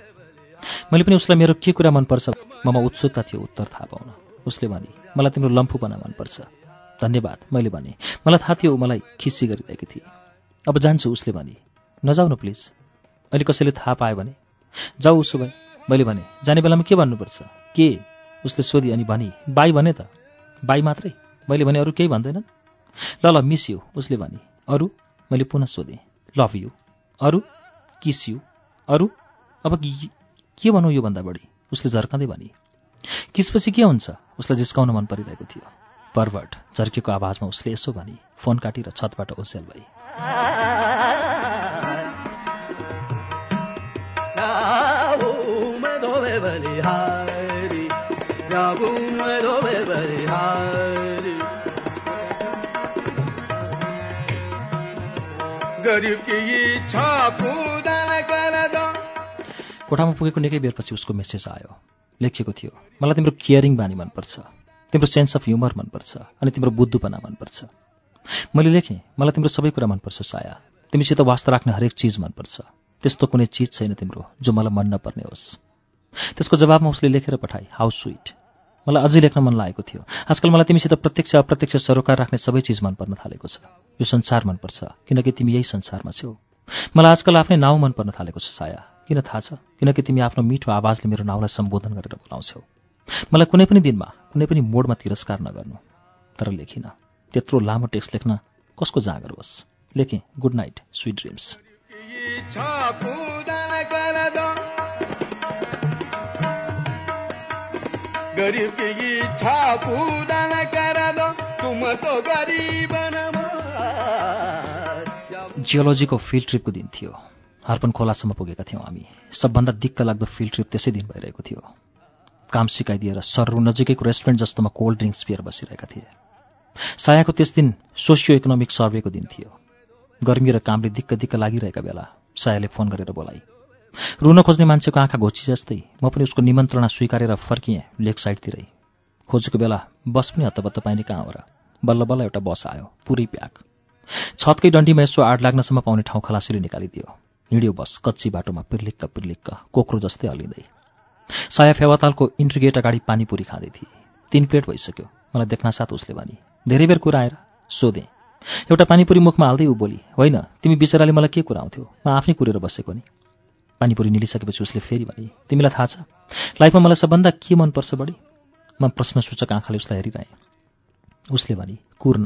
मैले पनि उसलाई मेरो के कुरा मनपर्छ? ममा उत्सुकता थियो उत्तर थाहा पाउन। उसले भने मलाई तिम्रो लम्फुपना मनपर्छ। धन्यवाद। मैले भने मलाई थाहा थियो मलाई खिसी गरिरहेकी थिए। अब जान्छु। उसले भने नजाऊ न प्लिज। अहिले कसैले थाहा पायो भने? जाऊ उसो भए। मैले भने जाने बेलामा के भन्नुपर्छ? के? उसले सोधी अनि भनी बाई भने त? बाई मात्रै? मैले भने अरू केही भन्दैनन्? ल ल मिस यु। उसले भने अरू? मैले पुनः सोधेँ लभ यु अरू किस यु अरू अब कि- भनौँ योभन्दा बढी? उसले झर्काँदै भने किसपछि के हुन्छ? उसलाई जिस्काउन मन परिरहेको थियो। पर्वट झर्केको आवाजमा उसले यसो भने फोन काटेर छतबाट ओसेल भई जाऊं गरीब कोठामा पुगेको निकै बेरपछि उसको मेसेज आयो। लेखिएको थियो मलाई तिम्रो केयरिङ बानी मनपर्छ तिम्रो सेन्स अफ ह्युमर मनपर्छ अनि तिम्रो बुद्धुपना मनपर्छ। मैले लेखेँ मलाई तिम्रो सबै कुरा मनपर्छ साया। तिमीसित वास्ता राख्ने हरेक चिज मनपर्छ। त्यस्तो कुनै चिज छैन तिम्रो जो मलाई मन नपर्ने होस्। त्यसको जवाबमा उसले लेखेर पठाए हाउ स्विट मलाई अझै लेख्न मन लागेको थियो। आजकल मलाई तिमीसित प्रत्यक्ष अप्रत्यक्ष सरोकार राख्ने सबै चिज मन पर्न थालेको छ। यो संसार मनपर्छ किनकि तिमी यही संसारमा छौ। मलाई आजकल आफ्नै नाउँ मन पर्न थालेको छ साया। किन थाहा छ? किनकि तिमी आफ्नो मिठो आवाजले मेरो नाउँलाई सम्बोधन गरेर बोलाउँछौ। मलाई कुनै पनि दिनमा कुनै पनि मोडमा तिरस्कार नगर्नु। तर लेखिन। त्यत्रो लामो टेक्स्ट लेख्न कसको जाँगर होस्? लेखेँ गुड नाइट स्विट ड्रिम्स। न जियोलोजीको फिल्ड ट्रिपको दिन थियो हर्पन खोलासम्म पुगेका थियौँ हामी सबभन्दा दिक्क लाग्दो फिल्ड ट्रिप त्यसै दिन भइरहेको थियो काम सिकाइदिएर सरहरू नजिकैको रेस्टुरेन्ट जस्तोमा कोल्ड ड्रिङ्क्स पिएर बसिरहेका थिए सायाको त्यस दिन सोसियो इकोनोमिक सर्वेको दिन थियो गर्मी र कामले दिक्क दिक्क लागिरहेका बेला सायाले फोन गरेर बोलाइ रुन खोज्ने मान्छेको आँखा घोची जस्तै। म पनि उसको निमन्त्रणा स्वीकारेर फर्किएँ लेक साइडतिरै। खोजेको बेला बस पनि हत्तपत्त पाइने कहाँ हो र? बल्ल बल्ल एउटा बस आयो पुरै प्याक। छतकै डन्डीमा यसो आड लाग्नसम्म पाउने ठाउँ खलासीले निकालिदियो। हिँड्यो बस कच्ची बाटोमा पिर्लिक्क पिर्लिक्क कोक्रो जस्तै हलिँदै साया फेवातालको इन्ट्रिगेट अगाडि पानीपुरी खाँदै थिए। तिन प्लेट भइसक्यो। मलाई देख्न साथ उसले भनी धेरै बेर कुरा आएर सोधेँ। एउटा पानीपुरी मुखमा हाल्दै ऊ बोली होइन तिमी बिचराले मलाई के कुराउँथ्यौ म आफै कुरेर बसेको नि। पानीपुरी निलिसकेपछि उसले फेरि भने तिमीलाई थाहा छ लाइफमा मलाई सबभन्दा के मनपर्छ बढी म प्रश्न सूचक आँखाले उसलाई हेरिरहेँ। उसले भने कुर्न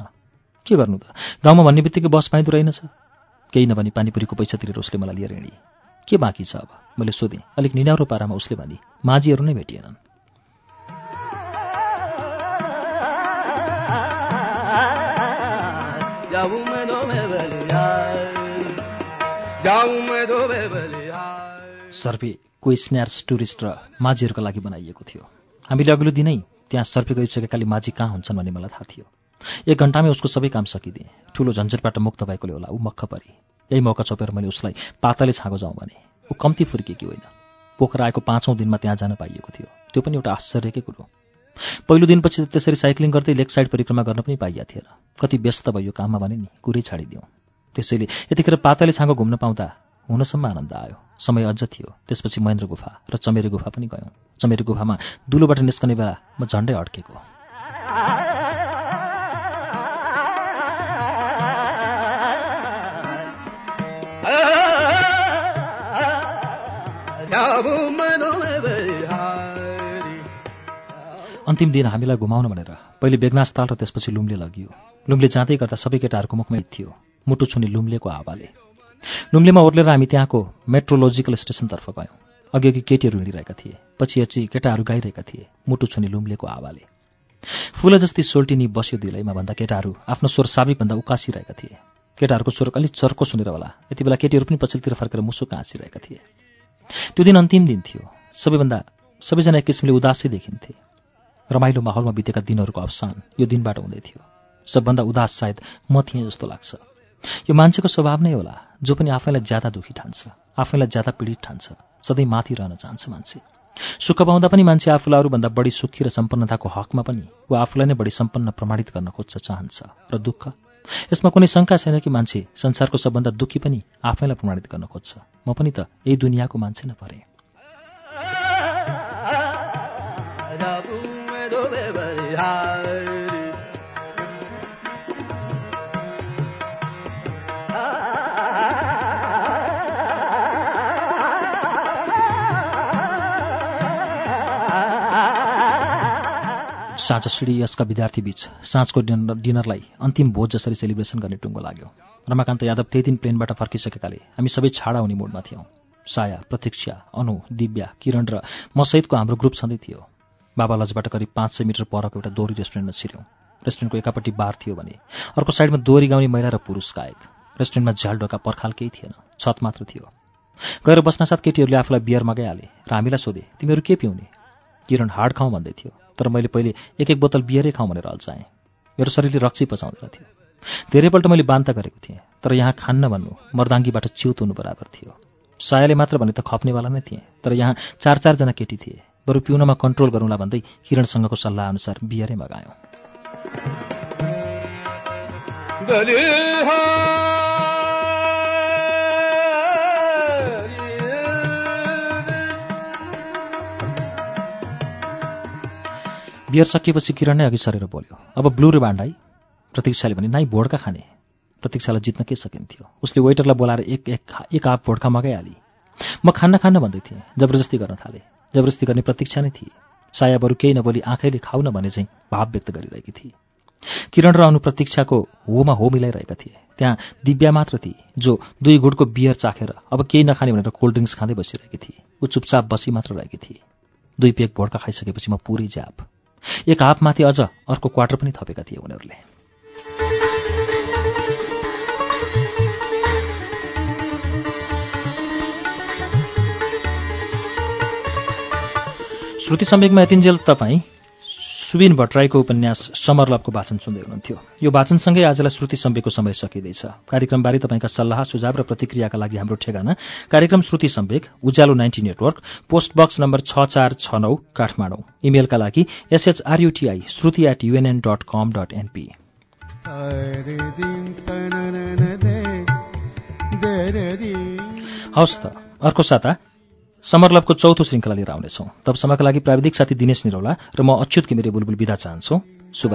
के गर्नु त? गाउँमा भन्ने बित्तिकै बस पाइँदो रहेनछ। केही नभनी पानीपुरीको पैसा तिरेर उसले मलाई लिएर हिँडी के बाँकी छ अब? मैले सोधेँ। अलिक निनाउरो पारामा उसले भने माझीहरू नै भेटिएनन्। जाऊं सर्वे कोही स्न्यार्स टुरिस्ट र माझीहरूका लागि बनाइएको थियो। हामीले अघिल्लो दिनै त्यहाँ सर्वे गरिसकेकाले माझी कहाँ हुन्छन् भन्ने मलाई थाहा थियो। एक घन्टामै उसको सबै काम सकिदिएँ। ठुलो झन्झटबाट मुक्त भएकोले होला ऊ मक्ख परे। यही मौका छोपेर मैले उसलाई पाताले छाँगो जाउँ भने ऊ कम्ती फुर्किएकी होइन? पोखरा आएको पाँचौँ दिनमा त्यहाँ जान पाइएको थियो। त्यो पनि एउटा आश्चर्यकै कुरो पहिलो दिनपछि त त्यसरी साइक्लिङ गर्दै लेक साइड परिक्रमा गर्न पनि पाइया थिएन। कति व्यस्त भयो काममा भने नि कुरै छाडिदिउँ। त्यसैले यतिखेर पाताले छाँगो घुम्न पाउँदा हुनसम्म आनन्द आयो। समय अझ थियो। त्यसपछि महेन्द्र गुफा र चमेरे गुफा पनि गयौँ। चमेरे गुफामा दुलोबाट निस्कने बेला म झन्डै अड्केको। अन्तिम दिन हामीलाई घुमाउन भनेर पहिले बेगनासताल र त्यसपछि लुम्ले लगियो। लुम्ले जाँदै गर्दा सबै केटाहरूको मुखमा थियो। मुटु छुने लुम्लेको हावाले लुम्लेमा ओर्लेर हामी त्यहाँको मेट्रोलोजिकल स्टेसनतर्फ गयौँ। अघि अघि केटीहरू हिँडिरहेका थिए पछि पछि केटाहरू गाइरहेका थिए मुटु छुने लुम्लेको हावाले फुल जस्ती सोल्टिनी बस्यो दिलैमा भन्दा केटाहरू आफ्नो स्वर साबिकभन्दा उकासिरहेका थिए। केटाहरूको स्वर अलिक चर्को सुनेर होला यति बेला केटीहरू पनि पछिल्तिर फर्केर मुसुक हाँसिरहेका थिए। त्यो दिन अन्तिम दिन थियो। सबैभन्दा सबैजना एक किसिमले उदासै देखिन्थे। रमाइलो माहौलमा बितेका दिनहरूको अवसान यो दिनबाट हुँदै थियो। सबभन्दा उदास सायद म थिएँ जस्तो लाग्छ। यो मान्छेको स्वभाव नै होला जो पनि आफैलाई ज्यादा दुखी ठान्छ आफैलाई ज्यादा पीडित ठान्छ सधैँ माथि रहन चाहन्छ मान्छे। सुख पाउँदा पनि मान्छे आफूलाई अरूभन्दा बढी सुखी र सम्पन्नताको हकमा पनि वा आफूलाई नै बढी सम्पन्न प्रमाणित गर्न खोज्छ चाहन्छ र दुःख। यसमा कुनै शङ्का छैन कि मान्छे संसारको सबभन्दा दुःखी पनि आफैलाई प्रमाणित गर्न खोज्छ। म पनि त यही दुनियाँको मान्छे नै परेँ। <laughs> साँझ सिडी यसका विद्यार्थी बीच साँझको डिनर डिनरलाई अन्तिम भोज जसरी सेलिब्रेसन गर्ने टुङ्गो लाग्यो। रमाकान्त यादव त्यही दिन प्लेनबाट फर्किसकेकाले हामी सबै छाडा हुने मोडमा थियौँ। साया प्रतीक्षा अनु दिव्या किरण र म सहितको हाम्रो ग्रुप छँदै थियो। बाबा लजबाट करिब पाँच सय मिटर परको एउटा दोहोरी रेस्टुरेन्टमा छिर्यौँ। रेस्टुरेन्टको एकापट्टि बार थियो भने अर्को साइडमा दोहोरी गाउने महिला र पुरुष गायक। रेस्टुरेन्टमा झ्याल ढोका पर्खाल केही थिएन छत मात्र थियो। गएर बस्नसाथ केटीहरूले आफूलाई बियर मगाइहाले र हामीलाई सोधे तिमीहरू के पिउने? किरण हार्ड खाउँ भन्दै थियो। तर मैले पहिले एक एक बोतल बियरै खाउँ भनेर अल्चाएँ मेरो शरीरले रक्सी पचाउँदैन थियो धेरैपल्ट मैले बान्ता गरेको थिएँ तर यहाँ खान्न भन्नु मर्दाङ्गीबाट च्युत हुनु बराबर थियो। सायाले मात्र भने त खप्नेवाला नै थिएँ तर यहाँ चार चारजना केटी थिए। बरु पिउनमा कन्ट्रोल गरौँला भन्दै किरणसँगको सल्लाह अनुसार बियरै मगायौँ। बियर सकिएपछि किरण नै अघि सरेर बोल्यो। अब ब्लू रे भान्डाई प्रतीक्षाले भने नाइ भोड्का खाने। प्रतीक्षालाई जित्न के सकिन्थ्यो? उसले वेटरलाई बोलाएर एक एक एक आप भोड्का मगाइहाली। म खान्न खान्न भन्दै थिएँ। जबरजस्ती गर्न थालेँ। जबरजस्ती गर्ने प्रतीक्षा नै थिए। साया केही नबोली आँखैले खाउ न भने चाहिँ भाव व्यक्त गरिरहेकी थिए। किरण र अनु प्रतीक्षाको होमा हो मिलाइरहेका थिए। त्यहाँ दिव्या मात्र थिए जो दुई गुटको बियर चाखेर अब केही नखाने भनेर कोल्ड ड्रिङ्क्स खाँदै बसिरहेकी थिए। ऊ चुपचाप बसी मात्र रहेकी थिए। दुई पेक भोड्का खाइसकेपछि म पुरै ज्याप। एक हाफमाथि अझ अर्को क्वार्टर पनि थपेका थिए उनीहरूले। श्रुति समेकमा यतिन्जेल तपाईँ सुबिन भट्टराईको उपन्यास समरलभको वाचन सुन्दै हुनुहुन्थ्यो। यो वाचनसँगै आजलाई श्रुति सम्वेकको समय सकिँदैछ। कार्यक्रमबारे तपाईँका सल्लाह सुझाव र प्रतिक्रियाका लागि हाम्रो ठेगाना कार्यक्रम Shruti Sambeg Ujyalo ninety network post box number छ चार छ नौ काठमाडौँ। इमेलका लागि SHRUTI Shruti at UNN dot com dot NP हवस् त। अर्को साता समरलभको चौथो श्रृङ्खला लिएर आउनेछौँ। तबसम्मका लागि प्राविधिक साथी दिनेश निरौला र म अच्युत घिमिरे बुलबुल विदा चाहन्छौ।